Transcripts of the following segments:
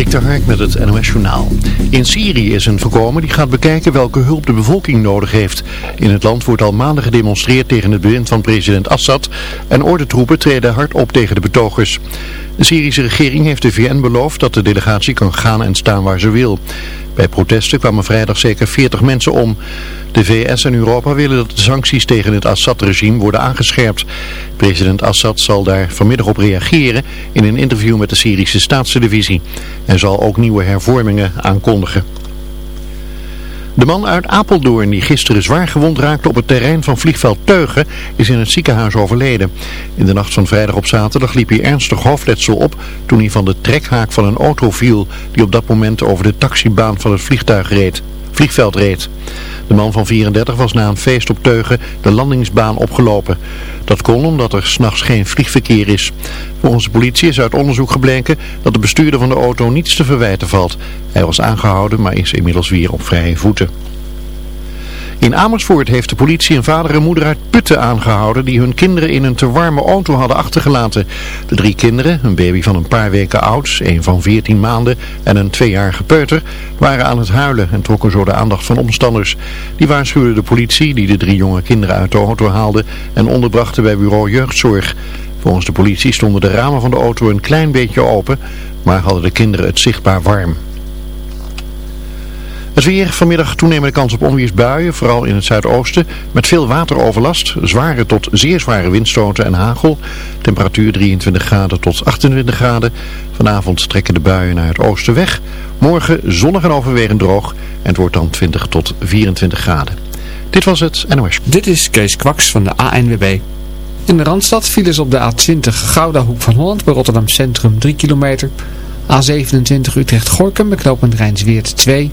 Dik Hark met het NOS Journaal. In Syrië is een voorkomen die gaat bekijken welke hulp de bevolking nodig heeft. In het land wordt al maanden gedemonstreerd tegen het bewind van president Assad en ordentroepen treden hard op tegen de betogers. De Syrische regering heeft de VN beloofd dat de delegatie kan gaan en staan waar ze wil. Bij protesten kwamen vrijdag zeker 40 mensen om. De VS en Europa willen dat de sancties tegen het Assad-regime worden aangescherpt. President Assad zal daar vanmiddag op reageren in een interview met de Syrische staatstelevisie. En zal ook nieuwe hervormingen aankondigen. De man uit Apeldoorn die gisteren zwaar gewond raakte op het terrein van vliegveld Teugen is in het ziekenhuis overleden. In de nacht van vrijdag op zaterdag liep hij ernstig hoofdletsel op toen hij van de trekhaak van een auto viel die op dat moment over de taxibaan van het vliegtuig reed, vliegveld reed. De man van 34 was na een feest op Teugen de landingsbaan opgelopen. Dat kon omdat er s'nachts geen vliegverkeer is. Volgens de politie is uit onderzoek gebleken dat de bestuurder van de auto niets te verwijten valt. Hij was aangehouden, maar is inmiddels weer op vrije voeten. In Amersfoort heeft de politie een vader en moeder uit Putten aangehouden die hun kinderen in een te warme auto hadden achtergelaten. De drie kinderen, een baby van een paar weken oud, een van 14 maanden en een tweejarige peuter, waren aan het huilen en trokken zo de aandacht van omstanders. Die waarschuwden de politie die de drie jonge kinderen uit de auto haalde en onderbrachten bij bureau jeugdzorg. Volgens de politie stonden de ramen van de auto een klein beetje open, maar hadden de kinderen het zichtbaar warm. Het weer vanmiddag toenemende kans op onweersbuien, vooral in het zuidoosten, met veel wateroverlast, zware tot zeer zware windstoten en hagel. Temperatuur 23 graden tot 28 graden. Vanavond trekken de buien naar het oosten weg. Morgen zonnig en overwegend droog en het wordt dan 20 tot 24 graden. Dit was het NOS. Dit is Kees Kwaks van de ANWB. In de Randstad vielen ze op de A20 Gouda Hoek van Holland bij Rotterdam Centrum 3 kilometer. A27 Utrecht-Gorkum bij knooppunt Rijnsweert 2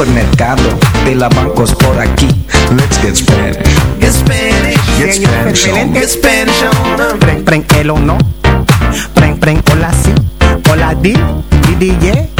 Supermercado de la bancos por aquí. Let's get Spanish. Get Spanish. Get Spanish on. Get Spanish on. Preng, preng, el o no. Preng, preng, hola si. Hola di, di, di, yeah.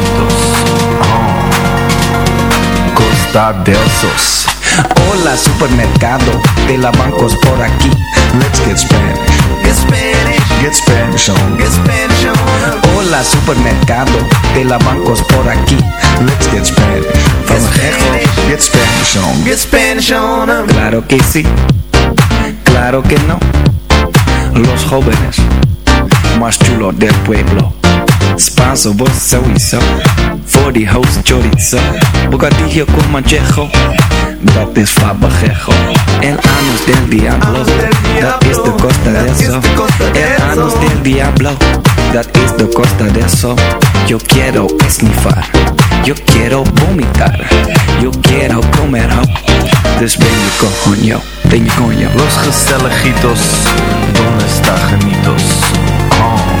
Hola supermercado de la bancos por aquí. Let's get Spanish. Get Spanish. Get Spanish on. Get Spanish on. Hola supermercado de la bancos por aquí. Let's get Spanish. From Get Get Spanish on. Get Spanish on. Claro que sí. Claro que no. Los jóvenes más chulos del pueblo. Spanso, vos sowieso. Voor die host chorizo. Bocadillo con manchejo. Dat is fabajejo. El anus del diablo. Dat is de costa de eso. El anus del diablo. Dat is de costa de eso. Yo quiero esnifar. Yo quiero vomitar. Yo quiero comer ho. Dus ben je coño. Ben je coño. Los gezelligitos, donde está genitos? Oh.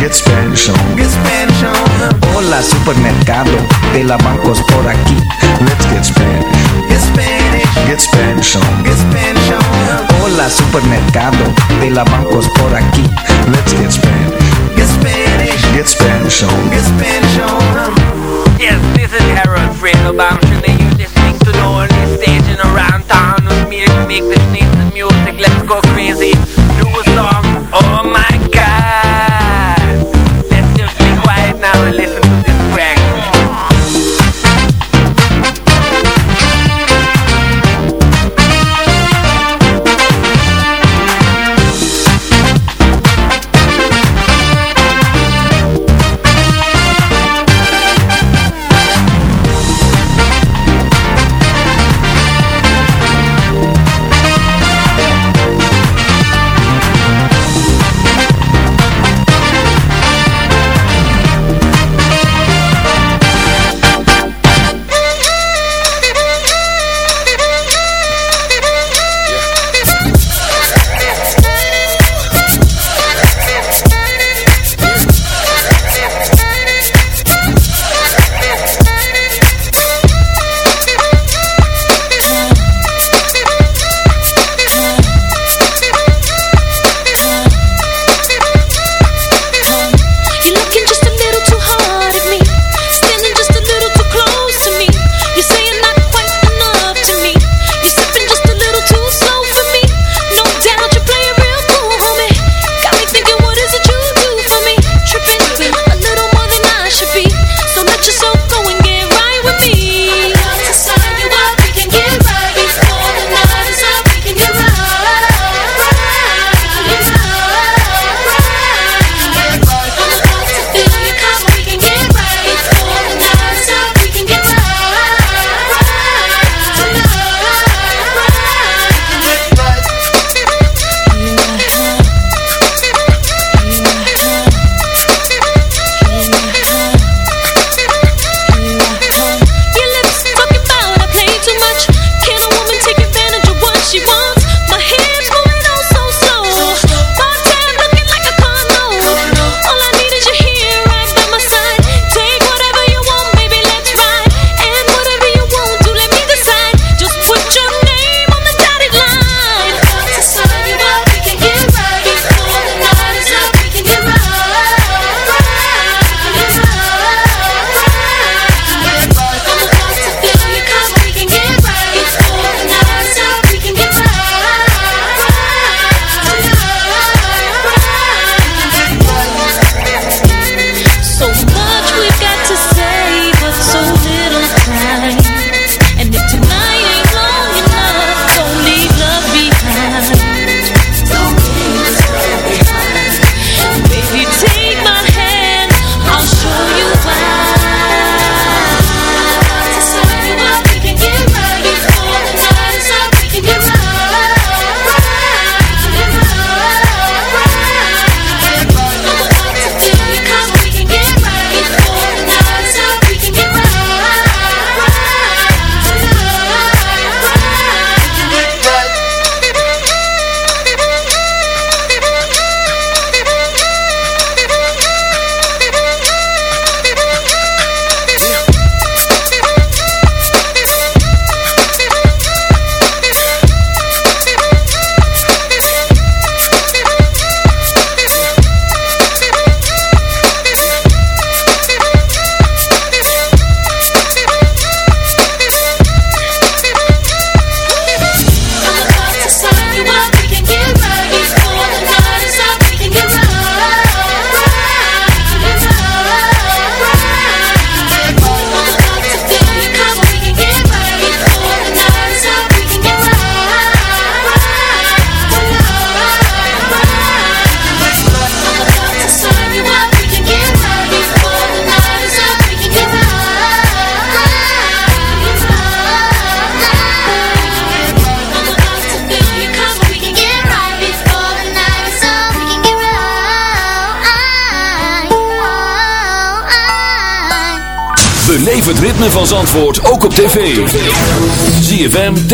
Get Spanish. Get Spanish on. Get Spanish on. Hola supermercado de la bancos por aquí. Let's get Spanish. Get Spanish. Get Spanish on. Get Spanish on. Hola supermercado de la bancos por aquí. Let's get Spanish. Get Spanish. Get Spanish on. Get Spanish on. Yes, this is Harold only station around town with me to make the sneeze music. Let's go crazy. Do a song.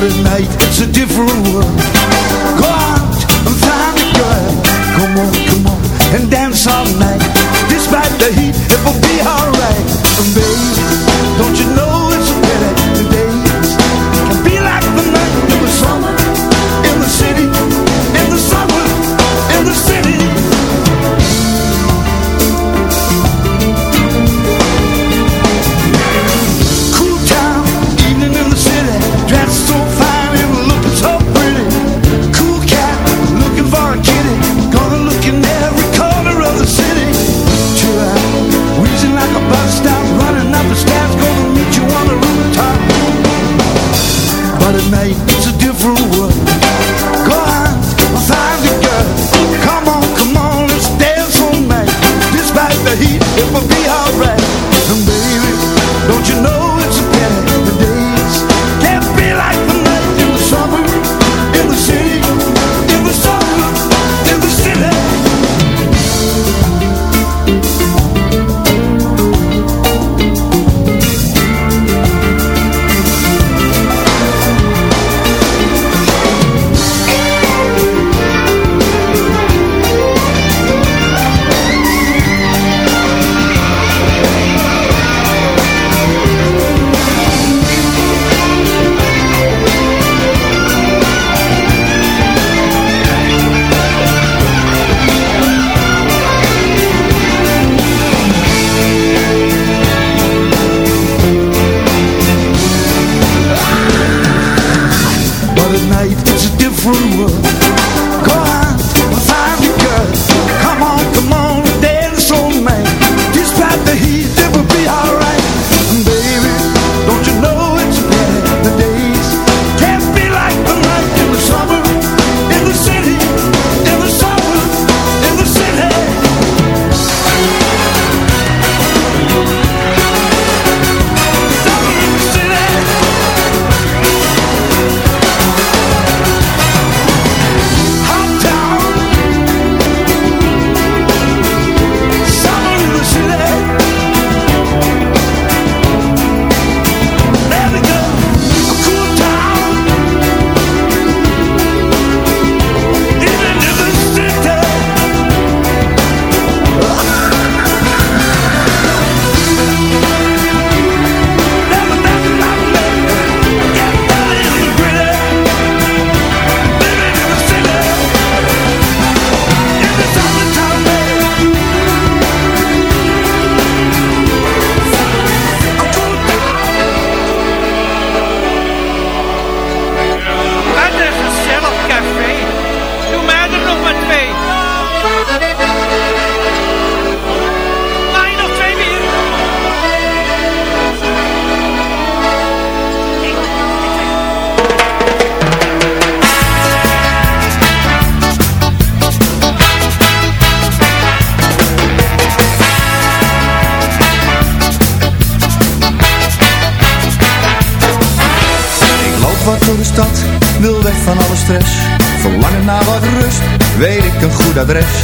night a different world. Go out. good address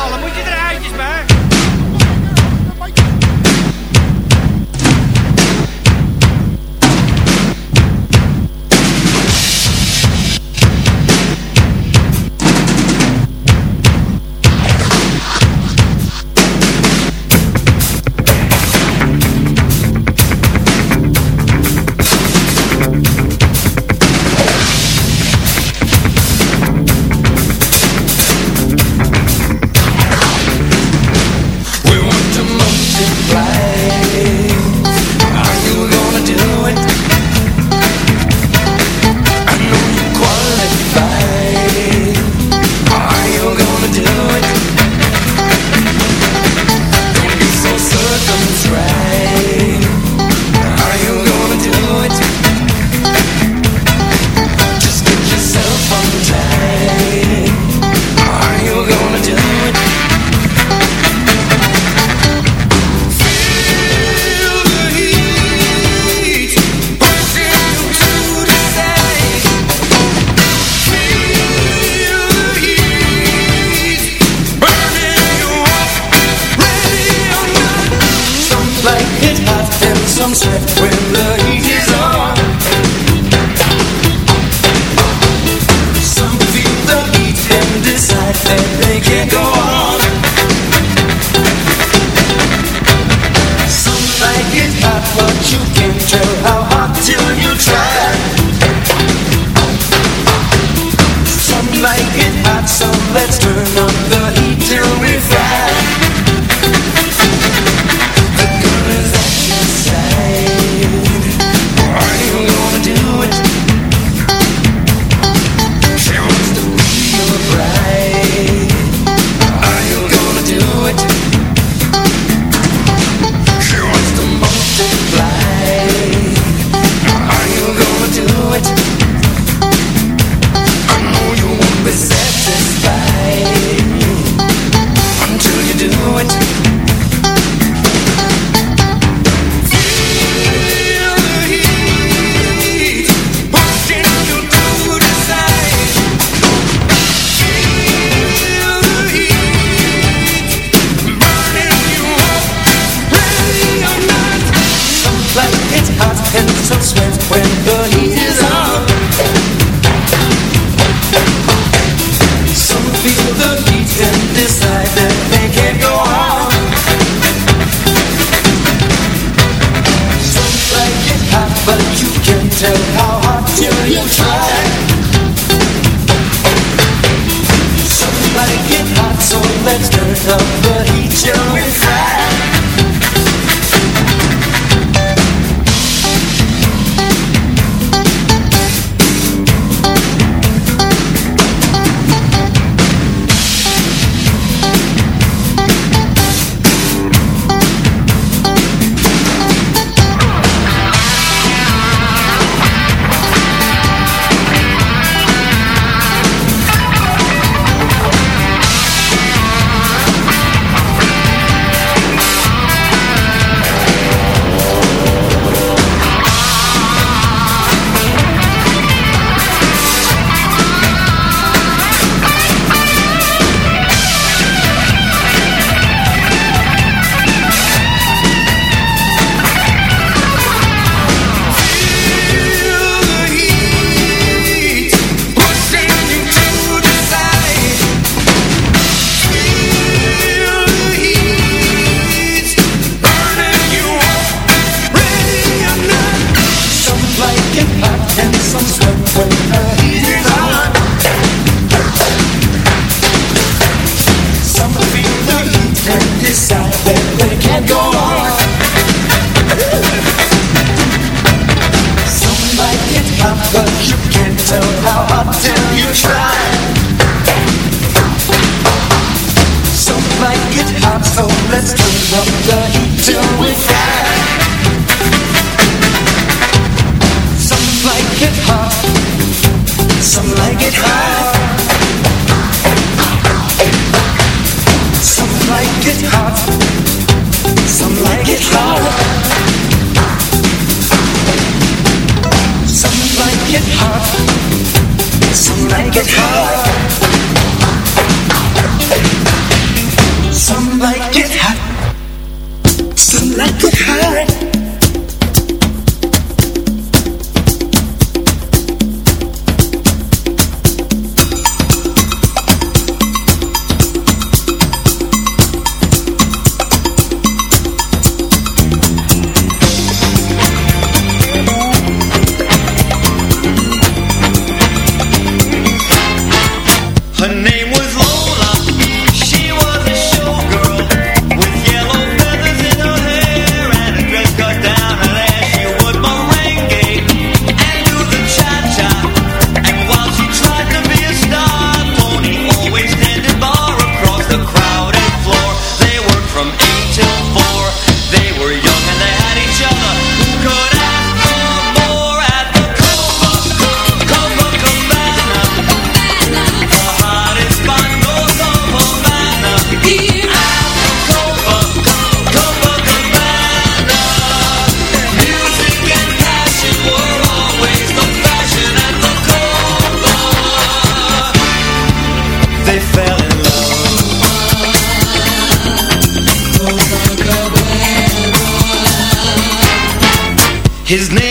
His name